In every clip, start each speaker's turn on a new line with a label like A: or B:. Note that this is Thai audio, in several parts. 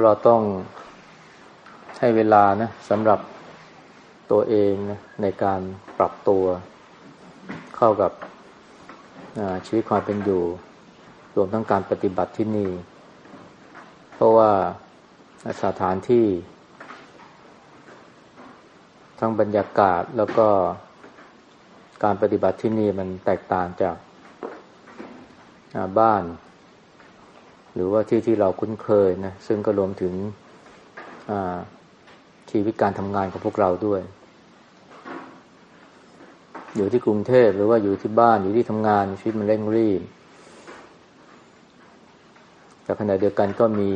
A: วกเราต้องให้เวลานะสำหรับตัวเองนะในการปรับตัวเข้ากับชีวิตความเป็นอยู่ รวมทั้งการปฏิบัติที่นี่ เพราะว่าสถานที่ ทั้งบรรยากาศแล้วก็การปฏิบัติที่นี่มันแตกต่างจากบ้าน รือว่าที่ที่เราคุ้นเคยนะซึ่งก็รวมถึงชีวิตการทำงานของพวกเราด้วย อยู่ที่กรุงเทพหรือว่าอยู่ที่บ้านอยู่ที่ทำงานชีวิตมันเร่งรีบแต่ขณะเดียวกันก็มี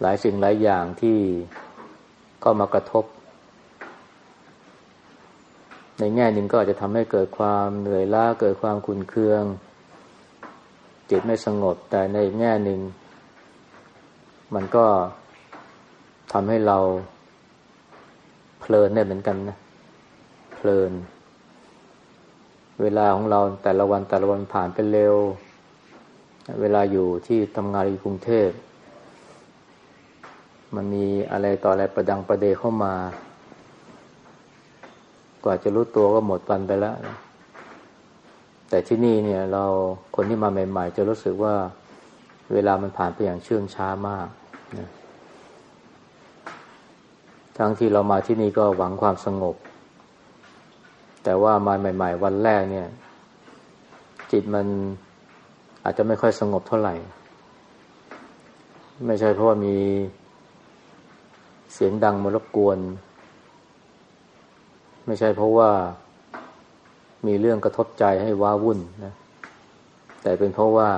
A: หลายสิ่งหลายอย่างที่ก็มากระทบ ในแง่หนึ่งก็อาจจะทำให้เกิดความเหนื่อยล้าเกิดความขุนเคือง จิตไม่สงบ แต่ในแง่หนึ่ง มันก็ทำให้เราเพลินได้เหมือนกันนะ เพลิน เวลาของเราแต่ละวันแต่ละวันผ่านไปเร็ว เวลาอยู่ที่ทำงานในกรุงเทพ มันมีอะไรต่ออะไรประดังประเดเข้ามา กว่าจะรู้ตัวก็หมดวันไปแล้ว แต่ที่นี่เนี่ยเราคนที่มาใหม่ ๆ จะรู้สึกว่าเวลามันผ่านไปอย่างเชื่องช้ามากนะทั้งที่เรามาที่นี่ก็หวังความสงบ แต่ว่ามาใหม่ ๆ วันแรกเนี่ย จิตมันอาจจะไม่ค่อยสงบเท่าไหร่ ไม่ใช่เพราะว่ามีเสียงดังมารบกวน ไม่ใช่เพราะว่า มีเรื่องกระทบใจให้ว้าวุ่นนะ แต่เป็นเพราะว่า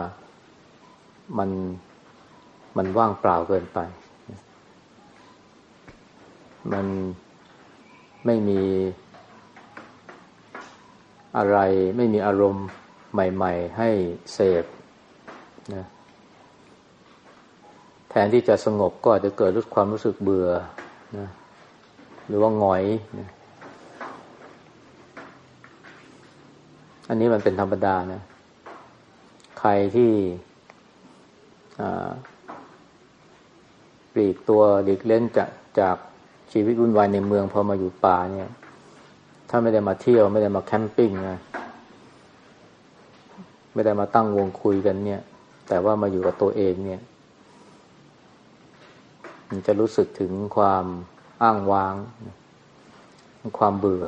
A: มันมันว่างเปล่าเกินไป มันไม่มีอะไรไม่มีอารมณ์ใหม่ ๆ ให้เสพนะแทนที่จะสงบก็อาจจะเกิดรู้ความรู้สึกเบื่อนะหรือว่าหงอยนะ อันนี้มันเป็นธรรมดานะ ใครที่ปลีกตัวหลีกเล่นจากจากชีวิตวุ่นวายในเมืองพอมาอยู่ป่าเนี่ย ถ้าไม่ได้มาเที่ยว ไม่ได้มาแคมปิ้งนะไม่ได้มาตั้งวงคุยกันเนี่ย แต่ว่ามาอยู่กับตัวเองเนี่ย มันจะรู้สึกถึงความอ้างว้าง ความเบื่อ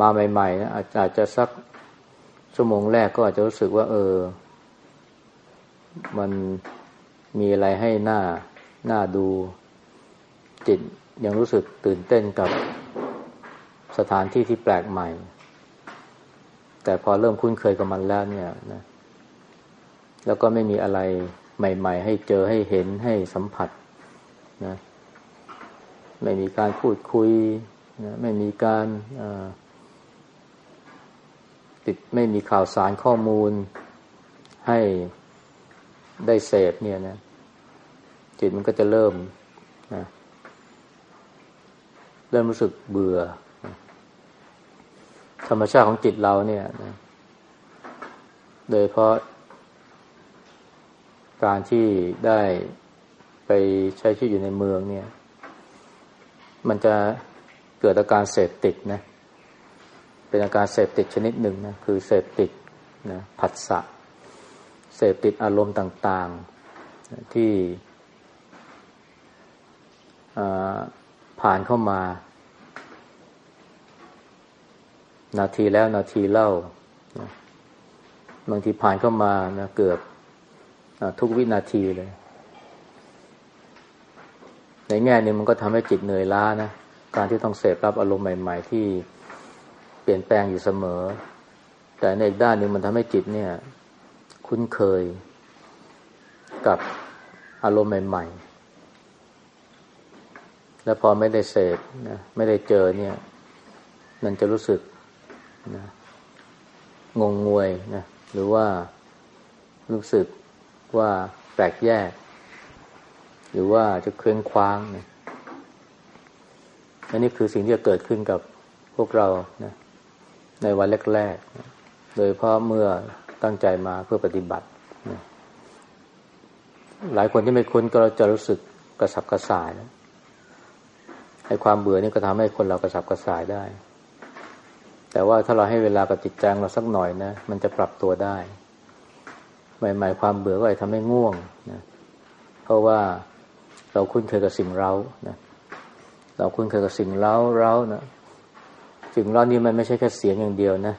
A: มาใหม่ๆนะอาจจะสักชั่วโมงแรกก็อาจจะรู้สึกว่า เออ มันมีอะไรให้หน้าหน้าดูจิตยังรู้สึกตื่นเต้นกับสถานที่ที่แปลกใหม่ แต่พอเริ่มคุ้นเคยกับมันแล้วเนี่ยนะแล้วก็ไม่มีอะไรใหม่ ๆ ให้เจอให้เห็นให้สัมผัสนะไม่มีการพูดคุยนะไม่มีการ ติดไม่มีข่าวสารข้อมูล ให้ได้เสพเนี่ยนะ จิตมันก็จะเริ่มนะเริ่มรู้สึกเบื่อ ธรรมชาติของจิตเราเนี่ยนะโดยเพราะ การที่ได้ไปใช้ชีวิตอยู่ในเมืองเนี่ย มันจะเกิดอาการเสพติดนะเเป็นอาการเสพติดชนิดหนึ่งนะคือเสพติดนะผัสสะเสพติดอารมณ์ต่างๆที่ผ่านเข้ามา นาทีแล้วนาทีเล่าบางทีผ่านเข้ามานะเกือบทุกวินาทีเลย ในแง่นี้มันก็ทำให้จิตเหนื่อยล้านะ การที่ต้องเสพรับอารมณ์ใหม่ ๆ ที่ ปลี่ยนแปลงอยู่เสมอ แต่ในอีกด้านหนึ่งมันทำให้จิตเนี่ย คุ้นเคยกับอารมณ์ใหม่ๆ แล้วพอไม่ได้เสพนะไม่ได้เจอเนี่ย มันจะรู้สึกนะงงงวยนะหรือว่ารู้สึกว่าแปลกแยก หรือว่าจะเคว้งคว้างนะอันนี้คือสิ่งที่จะเกิดขึ้นกับพวกเรานะ ในวันแรกๆ โดยเพราะเมื่อตั้งใจมาเพื่อปฏิบัติ หลายคนที่ไม่คุ้นก็จะรู้สึกกระสับกระส่ายนะให้ความเบื่อนี่ก็ทำให้คนเรากระสับกระส่ายได้ แต่ว่าถ้าเราให้เวลากับจิตใจเราสักหน่อยนะ มันจะปรับตัวได้ ใหม่ๆความเบื่อก็อาจทำให้ง่วงนะเพราะว่าเราคุ้นเคยกับสิ่งเรานะเราคุ้นเคยกับสิ่งเร้าเร้านะ สิ่งเร้านี่มันไม่ใช่แค่เสียงอย่างเดียวนะ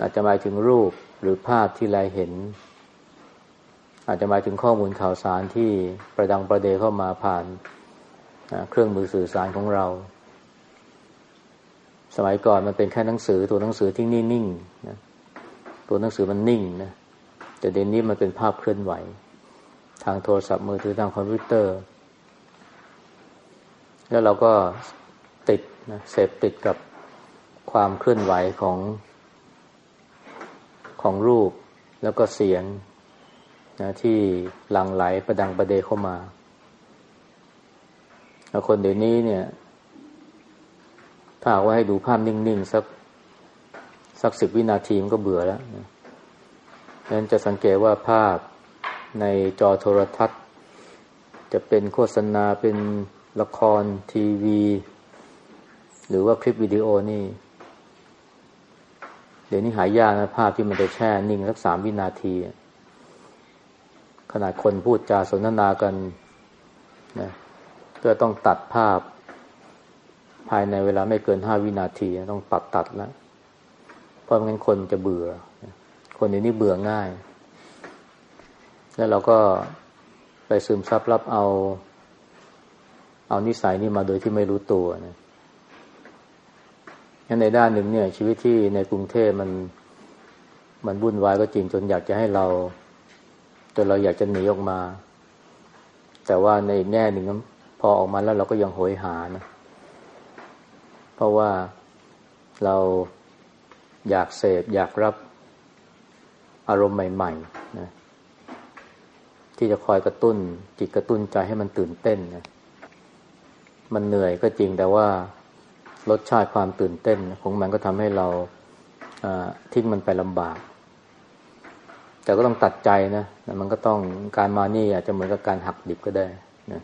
A: อาจจะหมายถึงรูปหรือภาพที่เราเห็น อาจจะหมายถึงข้อมูลข่าวสารที่ประดังประเดเข้ามาผ่านเครื่องมือสื่อสารของเรา สมัยก่อนมันเป็นแค่หนังสือตัวหนังสือที่นิ่งๆนะตัวหนังสือมันนิ่งนะแต่เดี๋ยวนี้มันเป็นภาพเคลื่อนไหว ทางโทรศัพท์มือถือทางคอมพิวเตอร์ แล้วเราก็ นะเสพติดกับความเคลื่อนไหวของของรูปแล้วก็เสียงนะที่หลั่งไหลประดังประเดเข้ามาแล้วคนเดี๋ยวนี้เนี่ย ถ้าว่าให้ดูภาพนิ่งๆ สักสักสิบวินาทีมันก็เบื่อแล้วนะนั้นจะสังเกตว่าภาพในจอโทรทัศน์ จะเป็นโฆษณาเป็นละครทีวี หรือว่าคลิปวิดีโอนี่ เดี๋ยวนี้หายากนะภาพที่มันจะแช่นิ่งสักสามวินาที ขนาดคนพูดจาสนทนากันนะก็ต้องตัดภาพ ภายในเวลาไม่เกินห้าวินาที ต้องตัดตัดแล้วเพราะงั้นคนจะเบื่อ คนเดี๋ยวนี้เบื่อง่าย แล้วเราก็ไปซึมซับรับเอา เอานิสัยนี้มาโดยที่ไม่รู้ตัวนะ งั้นในด้านหนึ่งเนี่ย ชีวิตที่ในกรุงเทพมันมันวุ่นวายก็จริงจนอยากจะให้เราจนเราอยากจะหนีออกมา แต่ว่าในอีกแง่หนึ่งพอออกมาแล้วเราก็ยังโหยหานะเพราะว่าเราอยากเสพอยากรับอารมณ์ใหม่ๆนะที่จะคอยกระตุ้นจิตกระตุ้นใจให้มันตื่นเต้นนะมันเหนื่อยก็จริงแต่ว่า รสชาติความตื่นเต้นของมันก็ทำให้เราทิ้งมันไปลำบาก แต่ก็ต้องตัดใจนะมันก็ต้องการมานี่อาจจะเหมือนกับการหักดิบก็ได้นะ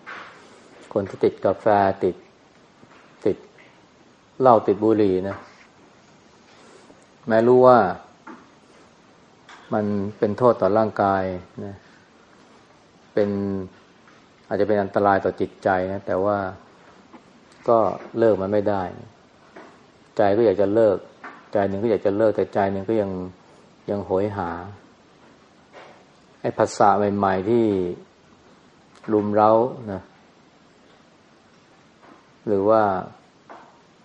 A: คนที่ติดกาแฟติดติดเหล้าติดบุหรี่นะแม้รู้ว่ามันเป็นโทษต่อร่างกายนะเป็นอาจจะเป็นอันตรายต่อจิตใจนะแต่ว่า ก็เลิกมันไม่ได้ ใจก็อยากจะเลิก ใจหนึ่งก็อยากจะเลิก แต่ใจหนึ่งก็ยังยังโหยหาไอ้ภาษาใหม่ ๆ ที่รุมเร้านะหรือว่า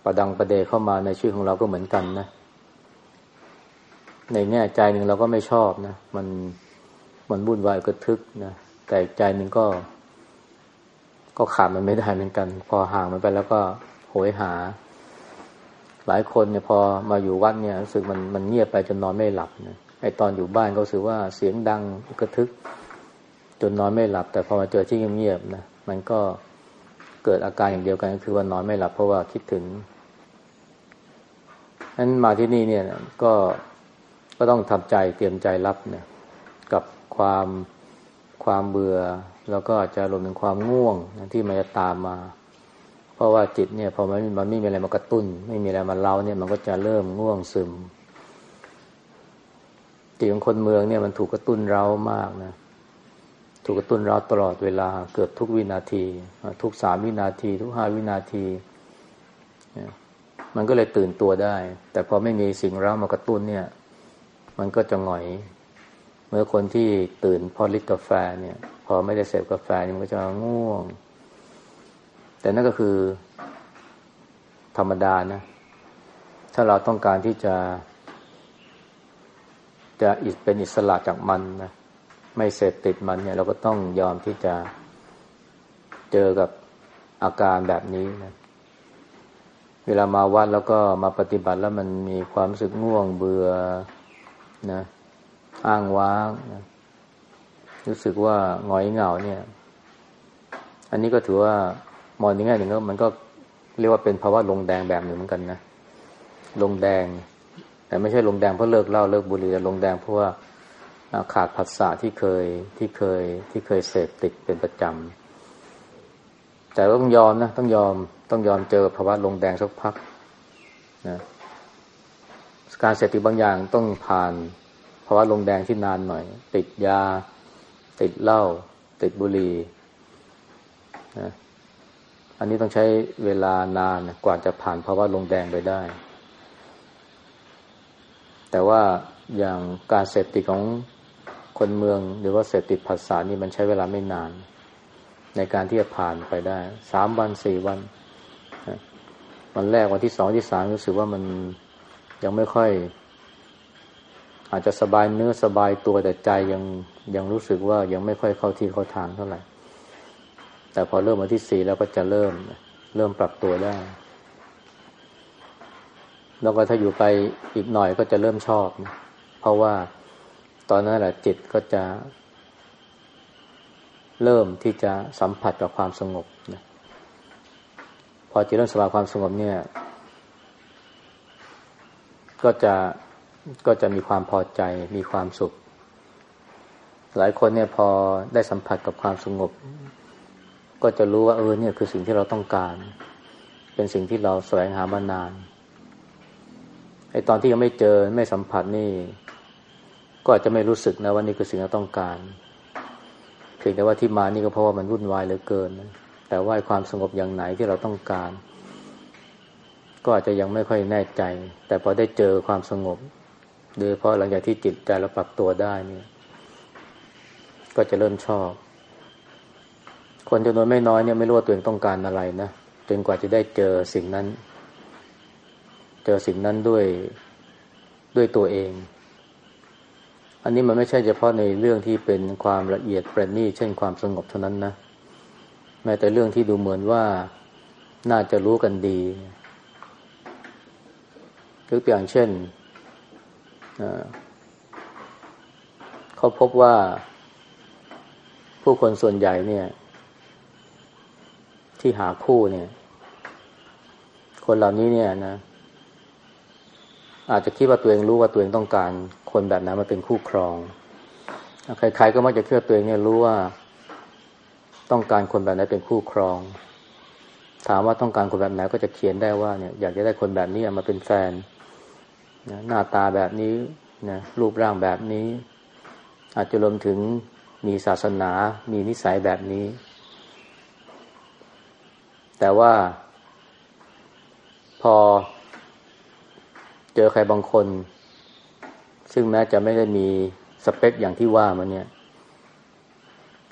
A: ประดังประเดเข้ามาในชีวิตของเราก็เหมือนกันนะ ในแง่ใจหนึ่งเราก็ไม่ชอบนะ มันมันวุ่นวายกระทึกนะ แต่ใจหนึ่งก็ ก็ขาดมันไม่ได้เหมือนกัน พอห่างมันไปแล้วก็โหยหา หลายคนเนี่ยพอมาอยู่วัดเนี่ยรู้สึกมันมันเงียบไปจนนอนไม่หลับนะไอตอนอยู่บ้านก็รู้สึกว่าเสียงดังกระทึก จนนอนไม่หลับ แต่พอมาเจอที่เงียบๆนะมันก็เกิดอาการอย่างเดียวกันก็คือว่านอนไม่หลับเพราะว่าคิดถึงนั้นมาที่นี่เนี่ยก็ก็ต้องทำใจเตรียมใจรับเนี่ยกับความความเบื่อ แล้วก็อาจจะรวมถึงความง่วงที่มันจะตามมา เพราะว่าจิตเนี่ยพอมันมันไม่มีอะไรมากระตุ้น ไม่มีอะไรมาเล่าเนี่ยมันก็จะเริ่มง่วงซึมจิตของคนเมืองเนี่ยมันถูกกระตุ้นเร้ามากนะถูกกระตุ้นเราตลอดเวลาเกือบทุกวินาที ทุกสามวินาที ทุกห้าวินาที มันก็เลยตื่นตัวได้ แต่พอไม่มีสิ่งเร้ามากระตุ้นเนี่ย มันก็จะหงอย เมื่อคนที่ตื่นพอลิตกาแฟเนี่ย พอไม่ได้เสพกาแฟมันก็จะง่วง แต่นั่นก็คือธรรมดานะ ถ้าเราต้องการที่จะ จะเป็นอิสระจากมันนะไม่เสพติดมันเนี่ย เราก็ต้องยอมที่จะเจอกับอาการแบบนี้นะเวลามาวัดแล้วก็มาปฏิบัติแล้วมันมีความรู้สึกง่วงเบื่อนะ อ้างว้างนะรู้สึกว่าหงอยเหงาเนี่ย อันนี้ก็ถือว่ามองในแง่หนึ่งก็มันก็เรียกว่าเป็นภาวะลงแดงแบบหนึ่งเหมือนกันนะลงแดง แต่ไม่ใช่ลงแดงเพราะเลิกเหล้าเลิกบุหรี่แต่ลงแดงเพราะว่าขาดผัสสะที่เคยที่เคยที่เคยเสพติดเป็นประจำแต่ต้องยอมนะต้องยอมต้องยอมเจอภาวะลงแดงสักพักนะการเสพติดบางอย่างต้องผ่านาวะลงแดงที่นานหน่อย ติดยา ติดเหล้าติดบุหรี่นะอันนี้ต้องใช้เวลานานกว่าจะผ่านภาวะลงแดงไปได้ แต่ว่าอย่างการเสพติดของคนเมือง หรือว่าเสพติดภาษานี่มันใช้เวลาไม่นาน ในการที่จะผ่านไปได้สามวันสี่วันวันแรกวันที่สองที่สามรู้สึกว่ามันยังไม่ค่อย อาจจะสบายเนื้อสบายตัวแต่ใจยังยังรู้สึกว่ายังไม่ค่อยเข้าที่เข้าทางเท่าไหร่ แต่พอเริ่มวันที่สี่แล้วก็จะเริ่ม เริ่มปรับตัวได้ แล้วก็ถ้าอยู่ไปอีกหน่อยก็จะเริ่มชอบ เพราะว่าตอนนั้นแหละจิตก็จะ เริ่มที่จะสัมผัสกับความสงบนะพอจิตเริ่มสบายความสงบเนี่ย ก็จะ ก็จะมีความพอใจมีความสุข หลายคนเนี่ยพอได้สัมผัสกับความสงบ ก็จะรู้ว่าเออเนี่ยคือสิ่งที่เราต้องการ เป็นสิ่งที่เราแสวงหามานานไอ้ตอนที่ยังไม่เจอไม่สัมผัสนี่ ก็อาจจะไม่รู้สึกนะว่านี่คือสิ่งที่เราต้องการเพียงแต่ว่าที่มานี่ก็เพราะว่ามันวุ่นวายเหลือเกิน แต่ว่าความสงบอย่างไหนที่เราต้องการ ก็อาจจะยังไม่ค่อยแน่ใจ แต่พอได้เจอความสงบ โดยเพราะหลังจากที่จิตใจเราปรับตัวได้เนี่ยก็จะเริ่มชอบ คนจำนวนไม่น้อยเนี่ยไม่รู้ว่าตัวเองต้องการอะไรนะจนกว่าจะได้เจอสิ่งนั้น เจอสิ่งนั้นด้วยด้วยตัวเอง อันนี้มันไม่ใช่เฉพาะในเรื่องที่เป็นความละเอียดประณีตเช่นความสงบเท่านั้นนะแม้แต่เรื่องที่ดูเหมือนว่าน่าจะรู้กันดียกตัวอย่างเช่น เขาพบว่าผู้คนส่วนใหญ่เนี่ย ที่หาคู่เนี่ย คนเหล่านี้เนี่ยนะ อาจจะคิดว่าตัวเองรู้ว่าตัวเองต้องการ คนแบบนั้นมาเป็นคู่ครอง ใครๆก็มักจะเชื่อตัวเองเนี่ยรู้ว่าต้องการคนแบบไหนเป็นคู่ครอง ถามว่าต้องการคนแบบไหนก็จะเขียนได้ว่าเนี่ย อยากจะได้คนแบบนี้มาเป็นแฟน นะหน้าตาแบบนี้นะรูปร่างแบบนี้ อาจจะรวมถึงมีศาสนา มีนิสัยแบบนี้ แต่ว่าพอเจอใครบางคน ซึ่งแม้จะไม่ได้มีสเปคอย่างที่ว่ามันเนี่ย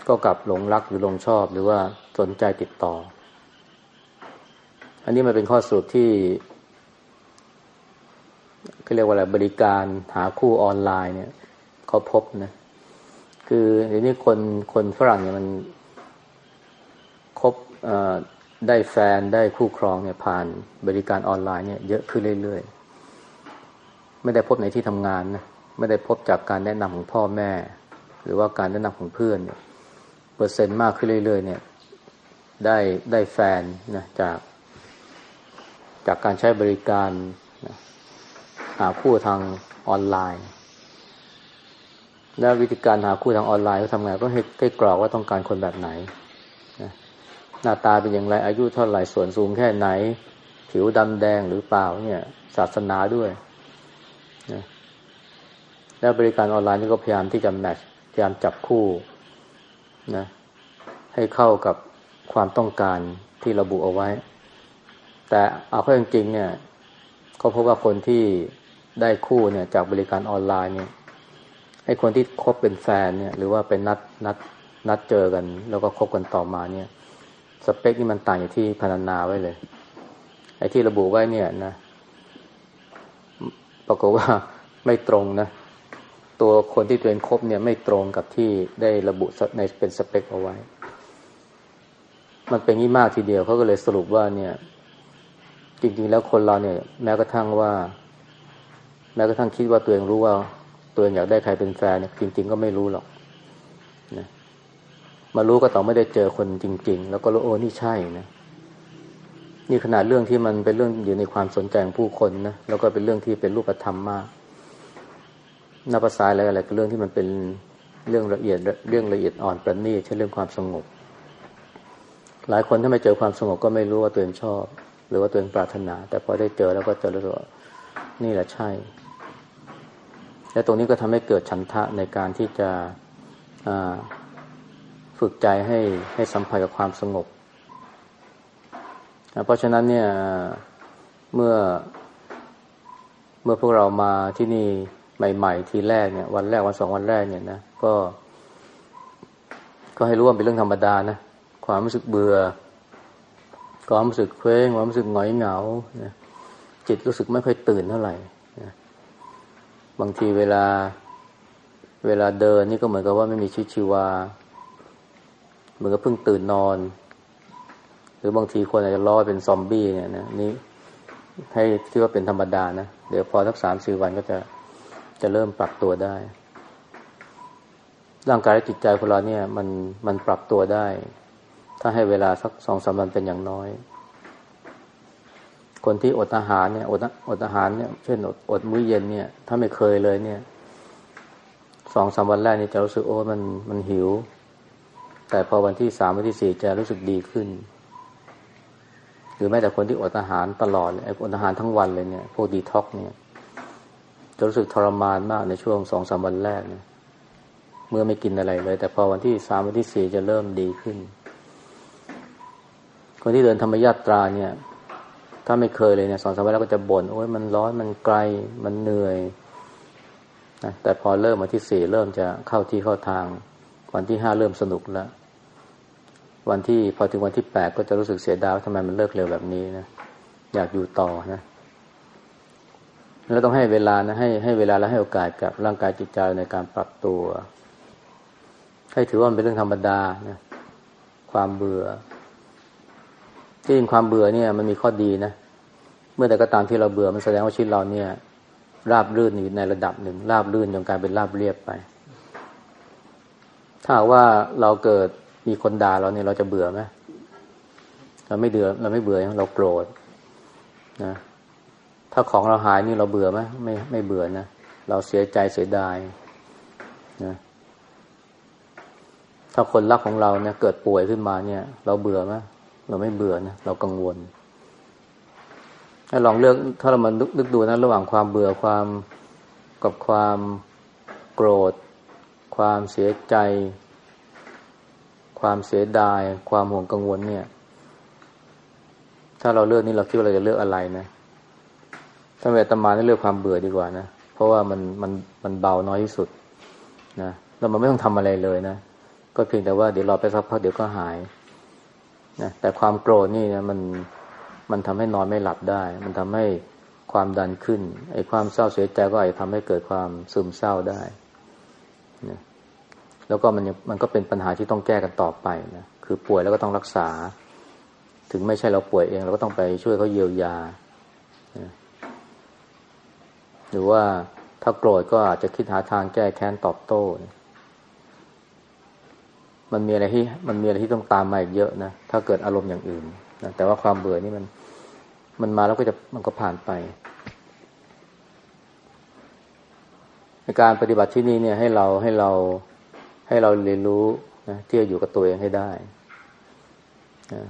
A: ก็กลับหลงรักหรือหลงชอบหรือว่าสนใจติดต่อ อันนี้มันเป็นข้อสรุปที่ เขาเรียกว่าอะไรบริการหาคู่ออนไลน์เนี่ยเขาพบนะ คือเดี๋ยวนี้คนคนฝรั่งเนี่ยมันคบได้แฟนได้คู่ครองเนี่ยผ่านบริการออนไลน์เนี่ยเยอะขึ้นเรื่อยๆ ไม่ได้พบในที่ทำงานนะไม่ได้พบจากการแนะนำของพ่อแม่ หรือว่าการแนะนำของเพื่อนเนี่ยเปอร์เซ็นต์มากขึ้นเรื่อยๆ เนี่ยได้ได้แฟนนะจาก จากการใช้บริการ หาคู่ทางออนไลน์ แล้ววิธีการหาคู่ทางออนไลน์เขาทำไงก็ให้ให้กรอกว่าต้องการคนแบบไหนหน้าตาเป็นอย่างไรอายุเท่าไหร่ส่วนสูงแค่ไหน ผิวดำแดงหรือเปล่าเนี่ยศาสนาด้วยนะแล้วบริการออนไลน์นี่ก็พยายามที่จะแมทช์พยายามจับคู่นะให้เข้ากับความต้องการที่ระบุเอาไว้ แต่เอาเข้าจริงๆเนี่ย ก็พบว่าคนที่ ได้คู่เนี่ยจากบริการออนไลน์เนี่ยให้คนที่คบเป็นแฟนเนี่ย หรือว่าเป็นนัดนัดนัดเจอกัน แล้วก็คบกันต่อมาเนี่ย สเปคนี่มันต่างอย่างที่พนันนาไว้เลย ไอ้ที่ระบุไว้เนี่ยนะปรากฏว่าไม่ตรงนะ ตัวคนที่ตัวเองคบเนี่ยไม่ตรงกับที่ได้ระบุในเป็นสเปคเอาไว้ มันเป็นงี้มากทีเดียวเขาก็เลยสรุปว่าเนี่ย จริง ๆ แล้วคนเราเนี่ย แม้กระทั่งว่า แม้กระทั่งคิดว่าตัวเองรู้ว่าตัวเองอยากได้ใครเป็นแฟนเนี่ยจริง ๆ ก็ไม่รู้หรอกนะมารู้ก็ต่อไม่ได้เจอคนจริง ๆ แล้วก็รู้โอ้นี่ใช่นะนี่ขนาดเรื่องที่มันเป็นเรื่องอยู่ในความสนใจของผู้คนนะแล้วก็เป็นเรื่องที่เป็นรูปธรรมมากนับภาษาอะไรอะไรก็เรื่องที่มันเป็นเรื่องละเอียดเรื่องละเอียดอ่อนประณีตเช่นเรื่องความสงบ หลายคนถ้าไม่เจอความสงบก็ไม่รู้ว่าตัวเองชอบ หรือว่าตัวเองปรารถนา แต่พอได้เจอแล้วก็เจะรู้ว่านี่แหละใช่ และตรงนี้ก็ทำให้เกิดฉันทะในการที่จะฝึกใจให้ให้สัมผัสกับความสงบ เพราะฉะนั้นเนี่ยเมื่อเมื่อพวกเรามาที่นี่ใหม่ ๆ ทีแรกเนี่ย วันแรกวันสองวันแรกเนี่ยนะก็ ก็ให้รู้ว่าเป็นเรื่องธรรมดานะความรู้สึกเบื่อ ความรู้สึกเคว้งความรู้สึกหงอยเหงาจิตรู้สึกไม่ค่อยตื่นเท่าไหร่ บางทีเวลาเวลาเดินนี่ก็เหมือนกับว่าไม่มีชีวิตชีวา เหมือนกับเพิ่งตื่นนอน หรือบางทีคนอาจจะล้อเป็นซอมบี้เนี่ยนะนี่ให้คิดว่าเป็นธรรมดานะ เดี๋ยวพอสักสามสี่วันก็จะจะเริ่มปรับตัวได้ ร่างกายและจิตใจของเราเนี่ย มันมันปรับตัวได้ ถ้าให้เวลาสักสองสามวันเป็นอย่างน้อย คนที่อดอาหารเนี่ยอดอดอาหารเนี่ยเช่นอดอดมื้อเย็นเนี่ย ถ้าไม่เคยเลยเนี่ยสองสามวันแรกนี่จะรู้สึกโอ้มันมันหิว แต่พอวันที่สามวันที่สี่จะรู้สึกดีขึ้น หรือแม้แต่คนที่อดอาหารตลอดไอ้อดอาหารทั้งวันเลยเนี่ยพวกดีท็อกเนี่ย จะรู้สึกทรมานมากในช่วงสองสามวันแรกเนี่ยเมื่อไม่กินอะไรเลย แต่พอวันที่สามวันที่สี่จะเริ่มดีขึ้น คนที่เดินธรรมยาตราเนี่ย ถ้าไม่เคยเลยเนี่ยสองสามวันแรกก็จะบน่นโอ้ยมันร้อนมันไกลมันเหนื่อยนะแต่พอเริ่มมาที่สี่เริ่มจะเข้าที่เข้าทาง วันที่ห้าเริ่มสนุกแล้ว วันที่พอถึงวันที่แปดก็จะรู้สึกเสียดายทำไมมันเลิกเร็วแบบนี้นะอยากอยู่ต่อนะแล้วต้องให้เวลานะให้ให้เวลาและให้โอกาสกับร่างกายจิตใจในการปรับตัว ให้ถือว่ามันเป็นเรื่องธรรมดานะความเบื่อที่จริงความเบื่อเนี่ย มันมีข้อดีนะเมื่อแต่ก็ตามที่เราเบื่อมันแสดงว่าชีวิตเราเนี่ย ราบรื่นอยู่ในระดับหนึ่ง ราบรื่นจนกลายเป็นราบเรียบไป ถ้าว่าเราเกิดมีคนด่าเราเนี่ยเราจะเบื่อไหมเราไม่เดือเราไม่เบื่อเราโกรธนะถ้าของเราหายนี่เราเบื่อไหมไม่ไม่เบื่อนะเราเสียใจเสียดายนะถ้าคนรักของเราเนี่ยเกิดป่วยขึ้นมาเนี่ย เราเบื่อไหมเราไม่เบื่อนะเรากังวล ถ้าลองเลือกถ้าเรามานึกดูนะระหว่างความเบื่อความกับความโกรธ ความเสียใจ ความเสียดาย ความห่วงกังวลเนี่ย ถ้าเราเลือกนี่เราคิดว่าเราจะเลือกอะไรนะถ้าเวตมาเนี่เลือกความเบื่อดีกว่านะเพราะว่ามันมันมันเบาน้อยที่สุดนะแล้วมันไม่ต้องทำอะไรเลยนะก็เพียงแต่ว่าเดี๋ยวรอไปสักพักเดี๋ยวก็หายนะแต่ความโกรธนี่นะมัน มันทำให้นอนไม่หลับได้ มันทำให้ความดันขึ้น ไอ้ความเศร้าเสียใจก็อาจจะทำให้เกิดความซึมเศร้าได้นะแล้วก็มันมันก็เป็นปัญหาที่ต้องแก้กันต่อไปนะคือป่วยแล้วก็ต้องรักษา ถึงไม่ใช่เราป่วยเองเราก็ต้องไปช่วยเขาเยียวยานะหรือว่าถ้าโกรธก็อาจจะคิดหาทางแก้แค้นตอบโต้มันมีอะไรที่มันมีอะไรที่ต้องตามมาอีกเยอะนะถ้าเกิดอารมณ์อย่างอื่นนะแต่ว่าความเบื่อนี่มัน มันมาแล้วก็จะมันก็ผ่านไปในการปฏิบัติที่นี่เนี่ยให้เราให้เราให้เราเรียนรู้นะที่จะอยู่กับตัวเองให้ได้นะ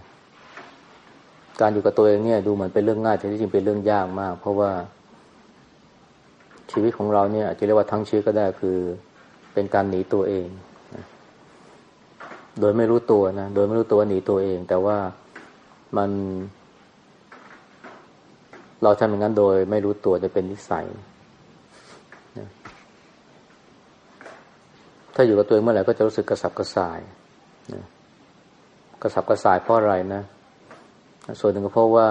A: การอยู่กับตัวเองเนี่ย ดูเหมือนเป็นเรื่องง่ายแต่ที่จริงเป็นเรื่องยากมาก เพราะว่า ชีวิตของเราเนี่ยจะเรียกว่าทั้งชีวิตก็ได้คือ เป็นการหนีตัวเองนะโดยไม่รู้ตัวนะโดยไม่รู้ตัวหนีตัวเอง แต่ว่ามัน เราทำอย่างนั้นโดยไม่รู้ตัวจะเป็นนิสัยนะถ้าอยู่กับตัวเองเมื่อไหร่ก็จะรู้สึกกระสับกระส่ายนะกระสับกระส่ายเพราะอะไรนะ ส่วนหนึ่งก็เพราะว่า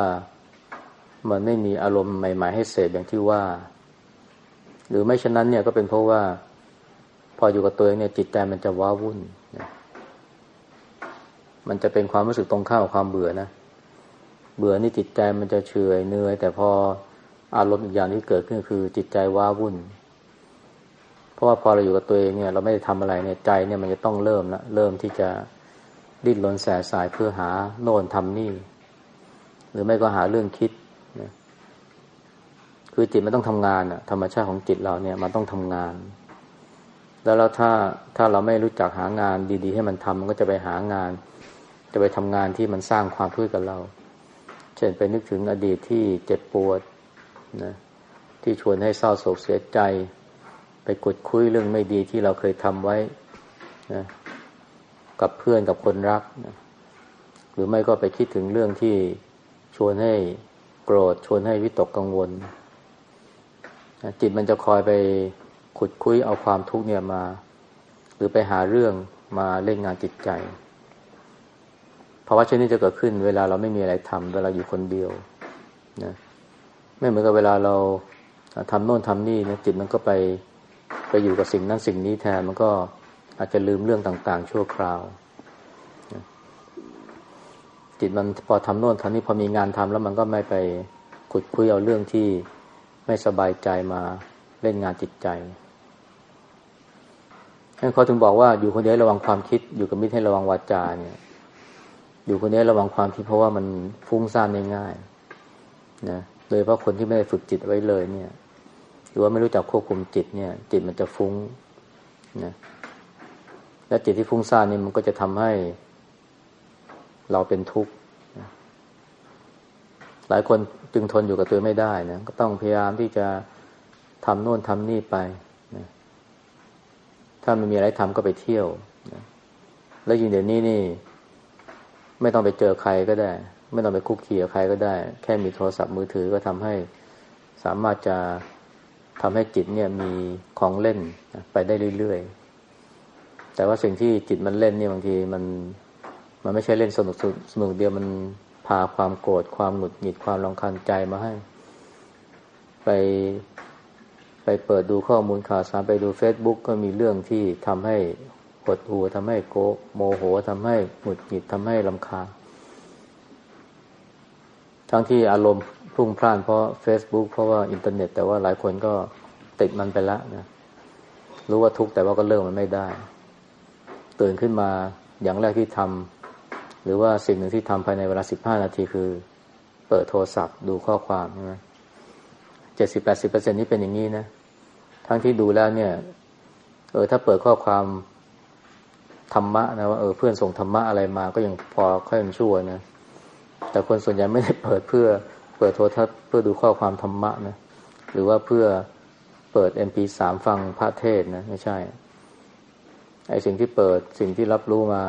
A: มันไม่มีอารมณ์ใหม่ ๆ ให้เสพอย่างที่ว่า หรือไม่เช่นนั้นเนี่ยก็เป็นเพราะว่า พออยู่กับตัวเองเนี่ยจิตใจมันจะว้าวุ่นนะมันจะเป็นความรู้สึกตรงข้ามกับความเบื่อนะ เบื่อนี่จิตใจมันจะเฉยเนื่อย แต่พออารมณ์อีกอย่างที่เกิดขึ้นคือจิตใจว้าวุ่น เพราะว่าพอเราอยู่กับตัวเองเนี่ย เราไม่ได้ทำอะไรเนี่ยใจเนี่ยมันจะต้องเริ่มละเริ่มที่จะดิ้นรนแสสายเพื่อหาโน่นทำนี่ หรือไม่ก็หาเรื่องคิดคือจิตมันต้องทำงานอะธรรมชาติของจิตเราเนี่ยมันต้องทำงาน แล้วแล้วถ้าถ้าเราไม่รู้จักหางานดี ๆ ให้มันทำมันก็จะไปหางาน จะไปทำงานที่มันสร้างความทุกข์กับเรา เช่นไปนึกถึงอดีตที่เจ็บปวดนะที่ชวนให้เศร้าโศกเสียใจ ไปกดคุยเรื่องไม่ดีที่เราเคยทำไว้นะกับเพื่อนกับคนรักนะหรือไม่ก็ไปคิดถึงเรื่องที่ชวนให้โกรธ ชวนให้วิตกกังวลนะจิตมันจะคอยไปขุดคุยเอาความทุกข์เนี่ยมา หรือไปหาเรื่องมาเล่นงานจิตใจ ภาวะเช่นนี้จะเกิดขึ้น เวลาเราไม่มีอะไรทำเวลาอยู่คนเดียวนะไม่เหมือนกับเวลาเราทำโน่นทำนี่นะจิตมันก็ไปไปอยู่กับสิ่งนั้นสิ่งนี้แทนมันก็อาจจะลืมเรื่องต่างๆ ชั่วคราวนะจิตมันพอทำโน่นทำนี่พอมีงานทำแล้วมันก็ไม่ไปขุดคุยเอาเรื่องที่ไม่สบายใจมาเล่นงานจิตใจนั่นเขาถึงบอกว่าอยู่คนเดียวระวังความคิดอยู่กับมิตรให้ระวังวาจาเนี่ย อยู่คนเดียวระวังความคิดเพราะว่ามันฟุ้งซ่านง่ายๆนะโดยเพราะคนที่ไม่ได้ฝึกจิตไว้เลยเนี่ย หรือว่าไม่รู้จักควบคุมจิตเนี่ย จิตมันจะฟุ้งนะและจิตที่ฟุ้งซ่านนี่มันก็จะทำให้ เราเป็นทุกข์หลายคนจึงทนอยู่กับตัวไม่ได้นะก็ต้องพยายามที่จะทำโน่นทำนี่ไปนะถ้าไม่มีอะไรทำก็ไปเที่ยวนะแล้วยิ่งเดี๋ยวนี้นี่ ไม่ต้องไปเจอใครก็ได้ ไม่ต้องไปคุกคีกับใครก็ได้ แค่มีโทรศัพท์มือถือก็ทำให้สามารถจะทำให้จิตเนี่ยมีของเล่นไปได้เรื่อยๆ แต่ว่าสิ่งที่จิตมันเล่นเนี่ยบางทีมันมันไม่ใช่เล่นสนุกสนุกเดียวมันพาความโกรธความหงุดหงิดความรำคาญใจมาให้ ไปไปเปิดดูข้อมูลข่าวสารไปดูเฟซบุ๊กก็มีเรื่องที่ทำให้ หดหู่ทำให้โกโมโหทำให้หงุดหงิดทำให้รำคาญทั้งที่อารมณ์พุ่งพล่านเพราะ Facebook เพราะว่าอินเทอร์เน็ต แต่ว่าหลายคนก็ติดมันไปแล้วนะรู้ว่าทุกข์แต่ว่าก็เลิกมันไม่ได้ ตื่นขึ้นมาอย่างแรกที่ทำหรือว่าสิ่งหนึ่งที่ทำภายในเวลาสิบห้านาทีคือ เปิดโทรศัพท์ ดูข้อความใช่ไหมเจ็ดสิบแปดสิบเปอร์เซ็นนี้เป็นอย่างนี้นะ ทั้งที่ดูแล้วเนี่ย เออถ้าเปิดข้อความ ธรรมะนะว่าเออเพื่อนส่งธรรมะอะไรมาก็ยังพอค่อยชั่วนะแต่คนส่วนใหญ่ไม่ได้เปิดเพื่อเปิดโทรทัศน์เพื่อดูข้อความธรรมะนะหรือว่าเพื่อเปิด MP3 ฟังพระเทศนะไม่ใช่ไอสิ่งที่เปิดสิ่งที่รับรู้มา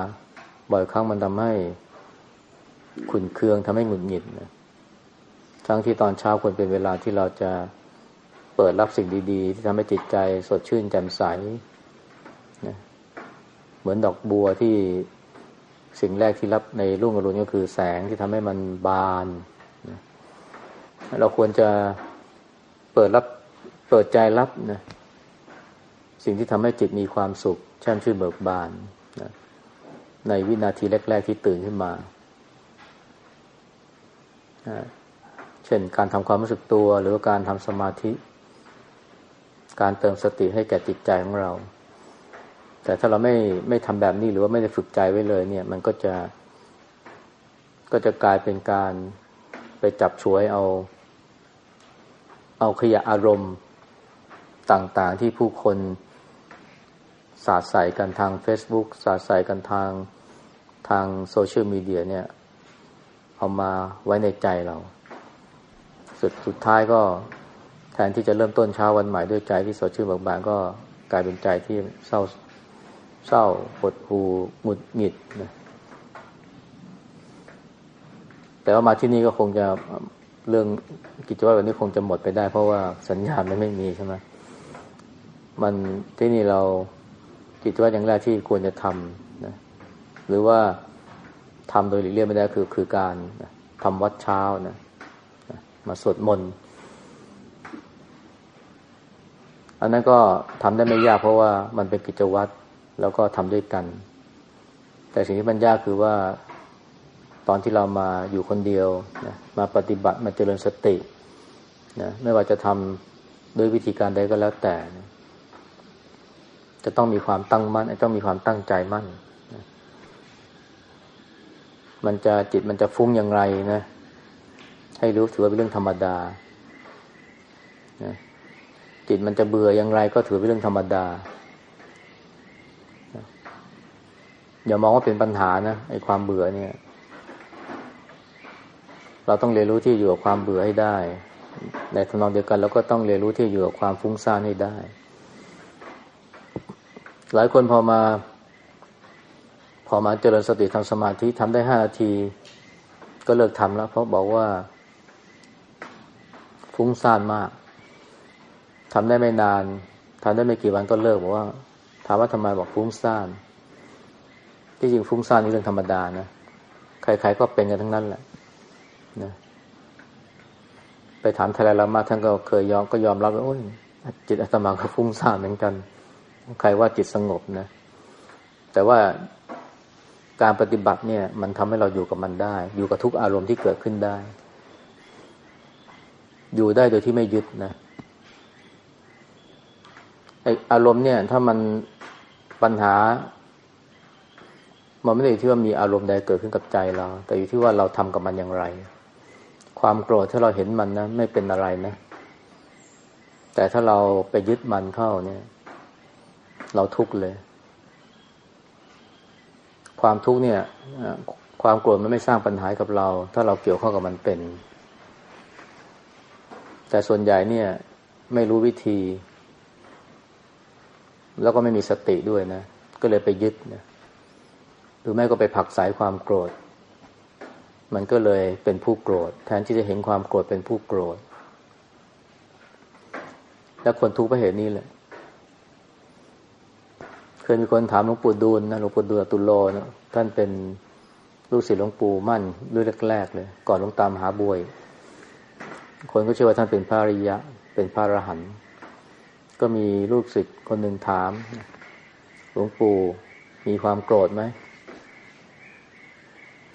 A: บ่อยครั้งมันทำให้ขุนเคืองทำให้หงุดหงิดนะทั้งที่ตอนเช้าควรเป็นเวลาที่เราจะเปิดรับสิ่งดี ๆ ที่ทำให้จิตใจสดชื่นแจ่มใส เหมือนดอกบัวที่สิ่งแรกที่รับในรุ่งอรุณก็คือแสงที่ทำให้มันบานนะเราควรจะเปิดรับเปิดใจรับนะสิ่งที่ทำให้จิตมีความสุขแช่มชื่นเบิกบานนะในวินาทีแรก ๆ ที่ตื่นขึ้นมา เช่นการทำความรู้สึกตัวหรือการทำสมาธิ การเติมสติให้แก่จิตใจของเรา แต่ถ้าเราไม่ไม่ทำแบบนี้หรือว่าไม่ได้ฝึกใจไว้เลย เนี่ย มันก็จะ ก็จะกลายเป็นการไปจับช่วยเอา เอาขยะอารมณ์ต่างๆ ที่ผู้คนสาดใส่กันทาง Facebook สาดใส่กันทางทางโซเชียลมีเดียเนี่ย เอามาไว้ในใจเรา สุดสุดท้ายก็แทนที่จะเริ่มต้นเช้าวันใหม่ด้วยใจที่สดชื่นเบิกบานก็กลายเป็นใจที่เศร้า เศร้าหดหูหงุดหงิดนะแต่ว่ามาที่นี่ก็คงจะเรื่องกิจวัตรแบบนี้คงจะหมดไปได้ เพราะว่าสัญญาณมันไม่มีใช่ไหมมันที่นี่เรากิจวัตรอย่างแรกที่ควรจะทำนะหรือว่าทำโดยหลีกเลี่ยงไม่ได้คือคือการทำวัดเช้านะมาสวดมนต์อันนั้นก็ทำได้ไม่ยากเพราะว่ามันเป็นกิจวัตร แล้วก็ทำด้วยกัน แต่สิ่งที่มันยากคือว่าตอนที่เรามาอยู่คนเดียวนะมาปฏิบัติมาเจริญสตินะไม่ว่าจะทำด้วยวิธีการใดก็แล้วแต่นะจะต้องมีความตั้งมั่นต้องมีความตั้งใจมั่นนะมันจะจิตมันจะฟุ้งอย่างไรนะ ให้รู้ถือว่าเป็นเรื่องธรรมดานะจิตมันจะเบื่ออย่างไรก็ถือเป็นเรื่องธรรมดา อย่ามองว่าเป็นปัญหานะไอ้ความเบื่อเนี่ย เราต้องเรียนรู้ที่อยู่กับความเบื่อให้ได้ ในทำนองเดียวกันเราก็ต้องเรียนรู้ที่อยู่กับความฟุ้งซ่านให้ได้ หลายคนพอมา พอมาเจริญสติทำสมาธิทำได้ห้านาที ก็เลิกทำแล้ว เพราะบอกว่า ฟุ้งซ่านมากทำได้ไม่นานทำได้ไม่กี่วันก็เลิกบอกว่า ถามว่าทำไมบอกฟุ้งซ่าน ที่จริงฟุ้งซ่านนี่เรื่องธรรมดานะใครๆก็เป็นกันทั้งนั้นแหละนะไปถามทลายลามาท่านก็เคยยอมก็ยอมรับว่าโอ้ยจิตอาตมาก็ฟุ้งซ่านเหมือนกัน ใครว่าจิตสงบนะ แต่ว่าการปฏิบัติเนี่ย มันทำให้เราอยู่กับมันได้ อยู่กับทุกอารมณ์ที่เกิดขึ้นได้ อยู่ได้โดยที่ไม่ยึดนะไออารมณ์เนี่ย ถ้ามันปัญหา มันไม่ได้อยู่ที่ว่ามีอารมณ์ใดเกิดขึ้นกับใจเรา แต่อยู่ที่ว่าเราทำกับมันอย่างไร ความโกรธถ้าเราเห็นมันนะไม่เป็นอะไรนะ แต่ถ้าเราไปยึดมันเข้าเนี่ย เราทุกข์เลย ความทุกข์เนี่ยความโกรธมันไม่สร้างปัญหากับเรา ถ้าเราเกี่ยวข้องกับมันเป็น แต่ส่วนใหญ่เนี่ย ไม่รู้วิธี แล้วก็ไม่มีสติด้วยนะ ก็เลยไปยึดนะ หรือไม่ก็ไปผักสายความโกรธ มันก็เลยเป็นผู้โกรธ แทนที่จะเห็นความโกรธเป็นผู้โกรธ และคนทุกข์เพราะเหตุนี้แหละ เคยมีคนถามหลวงปู่ดูลนะหลวงปู่ดูลตุลโลนะท่านเป็นลูกศิษย์หลวงปู่มั่นรุ่นแรกๆเลย ก่อนหลวงตามหาบวย คนก็เชื่อว่าท่านเป็นพระริยะ เป็นพระอรหันต์ก็มีลูกศิษย์คนหนึ่งถามหลวงปู่มีความโกรธไหม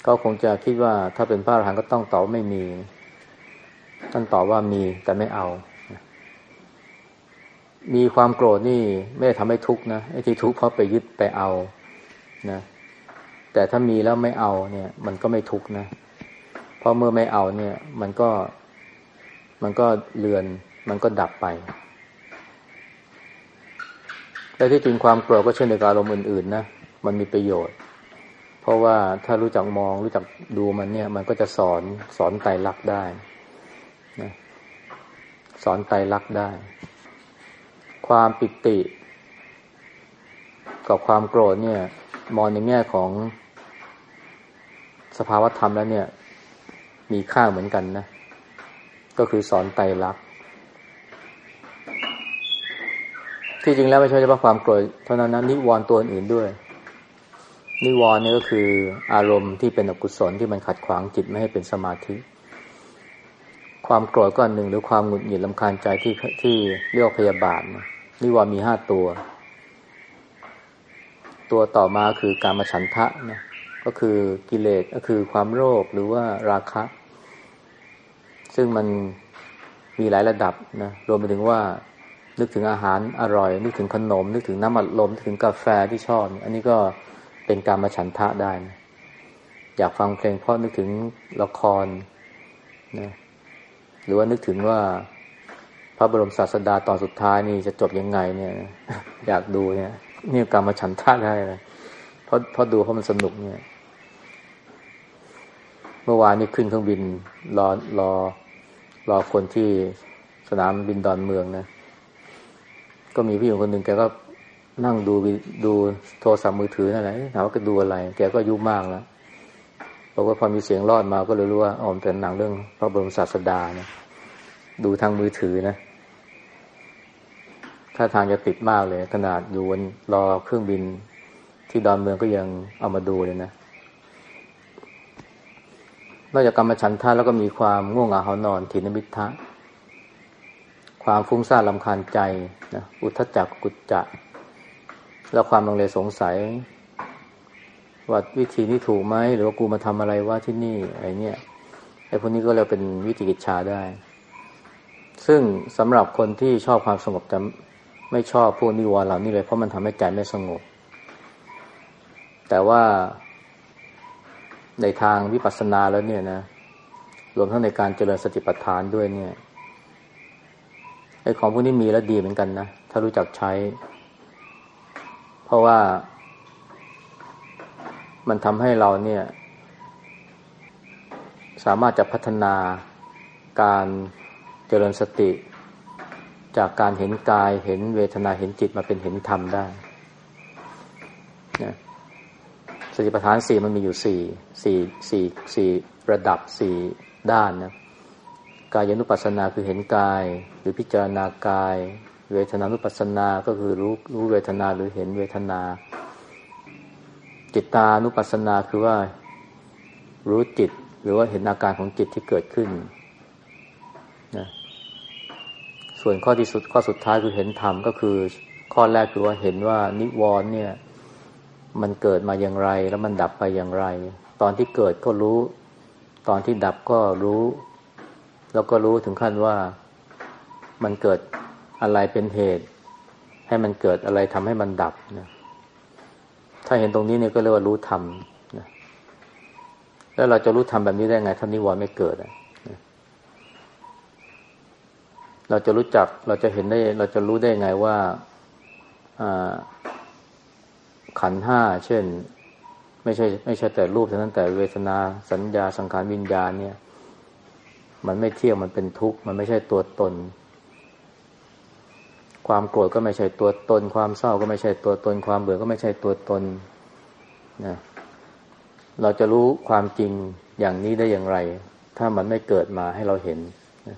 A: เขาคงจะคิดว่าถ้าเป็นพระอรหันต์ก็ต้องตอบไม่มี ท่านตอบว่ามีแต่ไม่เอา มีความโกรธนี่ไม่ได้ทำให้ทุกข์นะไอ้ที่ทุกข์เพราะไปยึดไปเอานะ แต่ถ้ามีแล้วไม่เอาเนี่ย มันก็ไม่ทุกข์นะเพราะเมื่อไม่เอาเนี่ย มันก็มันก็เลือน มันก็ดับไปแต่ที่จริงความโกรธก็เช่นเดียวกับอารมณ์อื่นๆนะมันมีประโยชน์ เพราะว่าถ้ารู้จักมองรู้จักดูมันเนี่ย มันก็จะสอนสอนไตรลักษณ์ได้นะสอนไตรลักษณ์ได้ ความปิติ กับความโกรธเนี่ย มองในแง่ของสภาวธรรมแล้วเนี่ย มีค่าเหมือนกันนะ ก็คือสอนไตรลักษณ์ที่จริงแล้วไม่ใช่เฉพาะความโกรธเท่านั้นนะนิวรณ์ตัวอื่นด้วย นิวรณ์นี่ก็คืออารมณ์ที่เป็นอกุศลที่มันขัดขวางจิตไม่ให้เป็นสมาธิ ความโกรธก็อันหนึ่งหรือความหงุดหงิดลำคาญใจที่ที่เรียกพยาบาทนิวรณ์มีห้าตัว ตัวต่อมาคือการมาฉันทะนะก็คือกิเลสก็คือความโลภหรือว่าราคะ ซึ่งมันมีหลายระดับนะรวมไปถึงว่านึกถึงอาหารอร่อย นึกถึงขนม นึกถึงน้ำอัดลมนึกถึงกาแฟที่ชอบ อันนี้ก็ เป็นการมาฉันทะได้นะอยากฟังเพลงเพราะนึกถึงละครนะหรือว่านึกถึงว่า พระบรมศาสดาตอนสุดท้ายนี่จะจบยังไงเนี่ย อยากดูเนี่ยนี่การมาฉันทะได้เลยเพราะเพราะดูเพราะมันสนุกเนี่ย เมื่อวานนี้ขึ้นเครื่องบินรอรอรอคนที่สนามบินดอนเมืองนะ ก็มีพี่คนหนึ่งแกก็ นั่งดูดูโทรศัพท์มือถือนั่นแหละถามว่าก็ดูอะไร แกก็อายุมากแล้วบอกว่าพอมีเสียงรอดมาก็เลยรู้ว่าอ๋อเป็นหนังเรื่องพระบรมศาสดานะดูทางมือถือนะถ้าทางจะติดมากเลย ขนาดอยู่วันรอเครื่องบินที่ดอนเมืองก็ยังเอามาดูเลยนะนอกจากกรรมฉันทะแล้วก็มีความง่วงเหงาหานอนทินมิทะความฟุ้งซ่านลำคาญใจนะอุทธจักกุจจะ แล้วความลังเลสงสัย ว่าวิธีนี้ถูกไหมหรือว่ากูมาทำอะไรว่าที่นี่อะไรเนี่ยไอ้พวกนี้ก็เรียกเป็นวิจิกิจชาได้ ซึ่งสำหรับคนที่ชอบความสงบแต่ไม่ชอบพวกนิวรณ์เหล่านี้เลยเพราะมันทำให้ใจไม่สงบ แต่ว่าในทางวิปัสสนาแล้วเนี่ยนะรวมทั้งในการเจริญสติปัฏฐานด้วยเนี่ยไอ้ของพวกนี้มีแล้วดีเหมือนกันนะ ถ้ารู้จักใช้ เพราะว่ามันทำให้เราเนี่ย สามารถจะพัฒนาการเจริญสติ จากการเห็นกายเห็นเวทนาเห็นจิตมาเป็นเห็นธรรมได้นะสติปัฏฐานสี่มันมีอยู่สี่สี่สี่สี่ระดับสี่ด้านนะกายานุปัสสนาคือเห็นกาย หรือพิจารณากาย เวทนานุปัสสนา ก็คือรู้รู้เวทนาหรือเห็นเวทนา จิตตานุปัสสนาคือว่ารู้จิตหรือว่าเห็นอาการของจิตที่เกิดขึ้นนะส่วนข้อที่สุดข้อสุดท้ายคือเห็นธรรมก็คือ ข้อแรกคือว่าเห็นว่านิวรณ์เนี่ย มันเกิดมาอย่างไร แล้วมันดับไปอย่างไร ตอนที่เกิดก็รู้ ตอนที่ดับก็รู้ แล้วก็รู้ถึงขั้นว่ามันเกิด อะไรเป็นเหตุ ให้มันเกิดอะไรทำให้มันดับนะถ้าเห็นตรงนี้เนี่ยก็เรียกว่ารู้ธรรมนะแล้วเราจะรู้ธรรมแบบนี้ได้ไงถ้านิวรณ์ไม่เกิดนะเราจะรู้จักเราจะเห็นได้ เราจะรู้ได้ไงว่าขันห้าเช่น ไม่ใช่ไม่ใช่แต่รูปเท่านั้นแต่เวทนาสัญญาสังขารวิญญาณเนี่ย มันไม่เที่ยงมันเป็นทุกข์ มันไม่ใช่ตัวตน ความโกรธก็ไม่ใช่ตัวตน ความเศร้าก็ไม่ใช่ตัวตน ความเบื่อก็ไม่ใช่ตัวตนนะเราจะรู้ความจริงอย่างนี้ได้อย่างไร ถ้ามันไม่เกิดมาให้เราเห็นนะ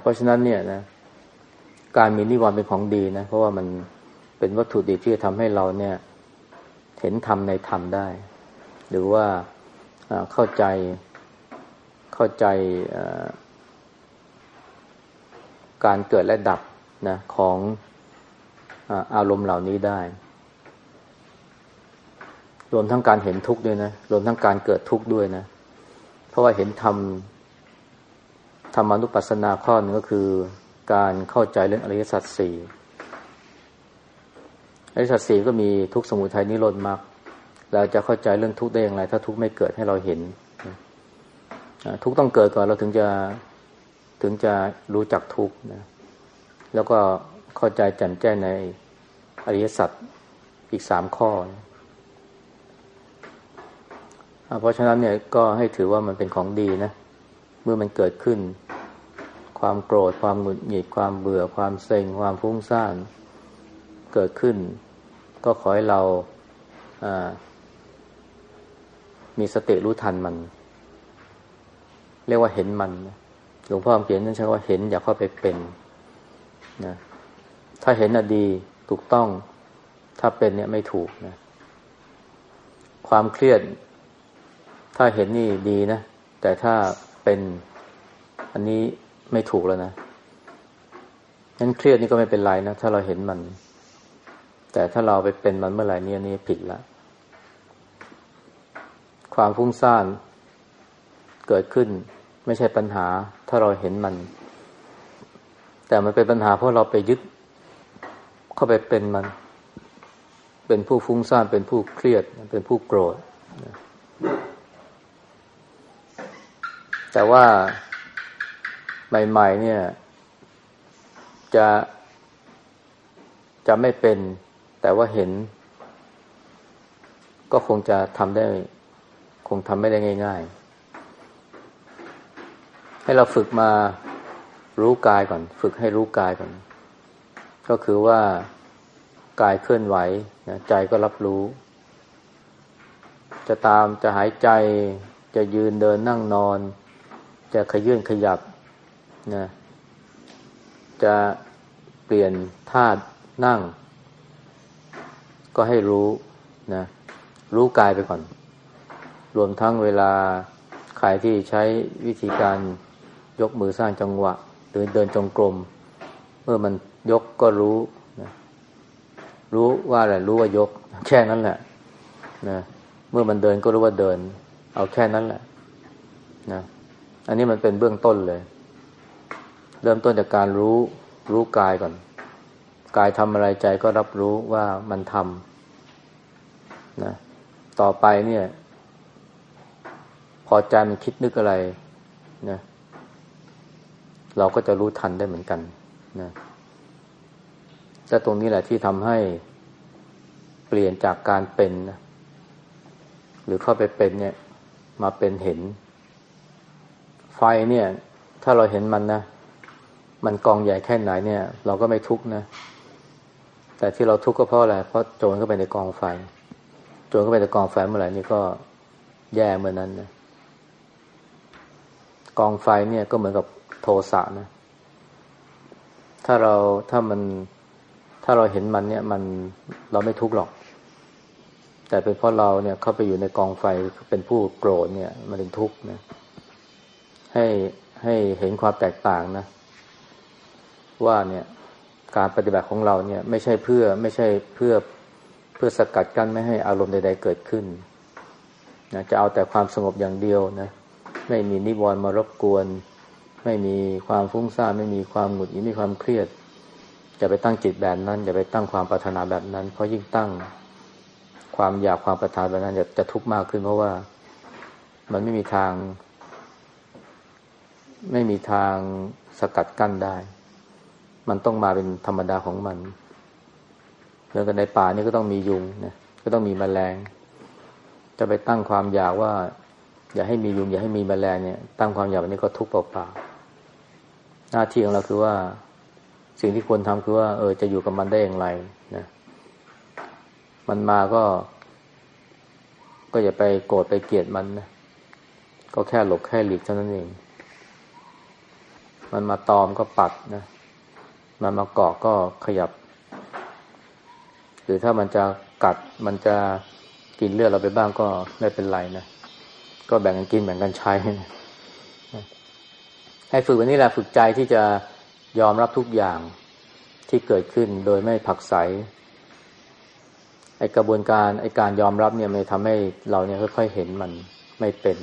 A: เพราะฉะนั้นเนี่ยนะการมีนิวรณ์เป็นของดีนะเพราะว่ามันเป็นวัตถุดิบที่จะทำให้เราเนี่ย เห็นธรรมในธรรมได้ หรือว่าเข้าใจเข้าใจ การเกิดและดับนะของอารมณ์เหล่านี้ได้ รวมทั้งการเห็นทุกข์ด้วยนะ รวมทั้งการเกิดทุกข์ด้วยนะ เพราะว่าเห็นธรรมธรรมานุปัสสนาข้อหนึ่งก็คือ การเข้าใจเรื่องอริยสัจสี่อริยสัจสี่ก็มีทุกสมุทัยนิโรธมรรคเราจะเข้าใจเรื่องทุกข์ได้อย่างไร ถ้าทุกข์ไม่เกิดให้เราเห็นทุกข์ต้องเกิดก่อนเราถึงจะ ถึงจะรู้จักทุกข์นะ แล้วก็เข้าใจแจ่มแจ้งในอริยสัจอีกสามข้อนะเพราะฉะนั้นเนี่ยก็ให้ถือว่ามันเป็นของดีนะ เมื่อมันเกิดขึ้น ความโกรธ ความหงุดหงิด ความเบื่อ ความเซ็ง ความฟุ้งซ่าน เกิดขึ้น ก็ขอให้เรามีสติรู้ทันมัน เรียกว่าเห็นมัน หลวงพ่อเขียนนั่นใช้ว่าเห็นอย่าเข้าไปเป็นนะถ้าเห็นน่ะดีถูกต้อง ถ้าเป็นเนี่ยไม่ถูกนะ ความเครียด ถ้าเห็นนี่ดีนะ แต่ถ้าเป็นอันนี้ไม่ถูกแล้วนะงั้นเครียดนี่ก็ไม่เป็นไรนะ ถ้าเราเห็นมัน แต่ถ้าเราไปเป็นมันเมื่อไหร่นี่นี่ผิดละ ความฟุ้งซ่านเกิดขึ้น ไม่ใช่ปัญหาถ้าเราเห็นมัน แต่มันเป็นปัญหาเพราะเราไปยึดเข้าไปเป็นมัน เป็นผู้ฟุ้งซ่านเป็นผู้เครียด เป็นผู้โกรธ แต่ว่าใหม่ๆเนี่ย จะจะไม่เป็น แต่ว่าเห็น ก็คงจะทำได้ คงทำไม่ได้ง่าย ๆ ให้เราฝึกมารู้กายก่อน ฝึกให้รู้กายก่อน ก็คือว่ากายเคลื่อนไหวนะใจก็รับรู้ จะตามจะหายใจจะยืนเดินนั่งนอน จะขยื่นขยับนะจะเปลี่ยนท่านั่ง ก็ให้รู้นะรู้กายไปก่อน รวมทั้งเวลาใครที่ใช้วิธีการ ยกมือสร้างจังหวะ หรือเดินจงกรม เมื่อมันยกก็รู้นะรู้ว่าอะไรรู้ว่ายก แค่นั้นแหละนะเมื่อมันเดินก็รู้ว่าเดิน เอาแค่นั้นแหละนะอันนี้มันเป็นเบื้องต้นเลย เริ่มต้นจากการรู้รู้กายก่อน กายทำอะไรใจก็รับรู้ว่ามันทำนะต่อไปเนี่ย พอใจมันคิดนึกอะไรนะ เราก็จะรู้ทันได้เหมือนกันนะแต่ตรงนี้แหละที่ทำให้เปลี่ยนจากการเป็นนะหรือเข้าไปเป็นเนี่ย มาเป็นเห็น ไฟเนี่ย ถ้าเราเห็นมันนะมันกองใหญ่แค่ไหนเนี่ย เราก็ไม่ทุกข์นะ แต่ที่เราทุกข์ก็เพราะอะไรเพราะโจรเข้าไปในกองไฟ โจรเข้าไปในกองไฟเมื่อไหร่นี่ก็แย่เมื่อนั้นนะกองไฟเนี่ยก็เหมือนกับ โทสะนะ ถ้าเราถ้ามันถ้าเราเห็นมันเนี่ย มันเราไม่ทุกข์หรอก แต่เป็นเพราะเราเนี่ยเข้าไปอยู่ในกองไฟเป็นผู้โกรธเนี่ย มันเป็นทุกข์นะ ให้ให้เห็นความแตกต่างนะ ว่าเนี่ย การปฏิบัติของเราเนี่ย ไม่ใช่เพื่อไม่ใช่เพื่อเพื่อสกัดกั้นไม่ให้อารมณ์ใด ๆ เกิดขึ้นนะจะเอาแต่ความสงบอย่างเดียวนะ ไม่มีนิวรณ์มารบกวน ไม่มีความฟุ้งซ่านไม่มีความหงุดหงิดไม่มีความเครียดจะไปตั้งจิตแบบนั้นอย่าไปตั้งความปรารถนาแบบนั้น เพราะยิ่งตั้งความอยากความปรารถนาแบบนั้นจะจะทุกข์มากขึ้น เพราะว่ามันไม่มีทาง ไม่มีทางสกัดกั้นได้ มันต้องมาเป็นธรรมดาของมันเรื่องกันในป่านี่ก็ต้องมียุงนะก็ต้องมีแมลง จะไปตั้งความอยากว่า อย่าให้มียุงอย่าให้มีแมลงเนี่ย ตั้งความอยากแบบนี้ก็ทุกข์เปล่าๆ หน้าที่ของเราคือว่าสิ่งที่ควรทำคือว่า เออจะอยู่กับมันได้อย่างไรนะมันมาก็ ก็อย่าไปโกรธไปเกลียดมันนะก็แค่หลบแค่หลีกเท่านั้นเอง มันมาตอมก็ปัดนะ มันมาเกาะก็ขยับ หรือถ้ามันจะกัดมันจะกินเลือดเราไปบ้างก็ไม่เป็นไรนะ ก็แบ่งกันกินแบ่งกันใช้ ให้ฝึกวันนี้แหละฝึกใจที่จะยอมรับทุกอย่างที่เกิดขึ้นโดยไม่ผักใสไอกระบวนการไอการยอมรับเนี่ยมันทำให้เราเนี่ยค่อยๆเห็นมันไม่เป็น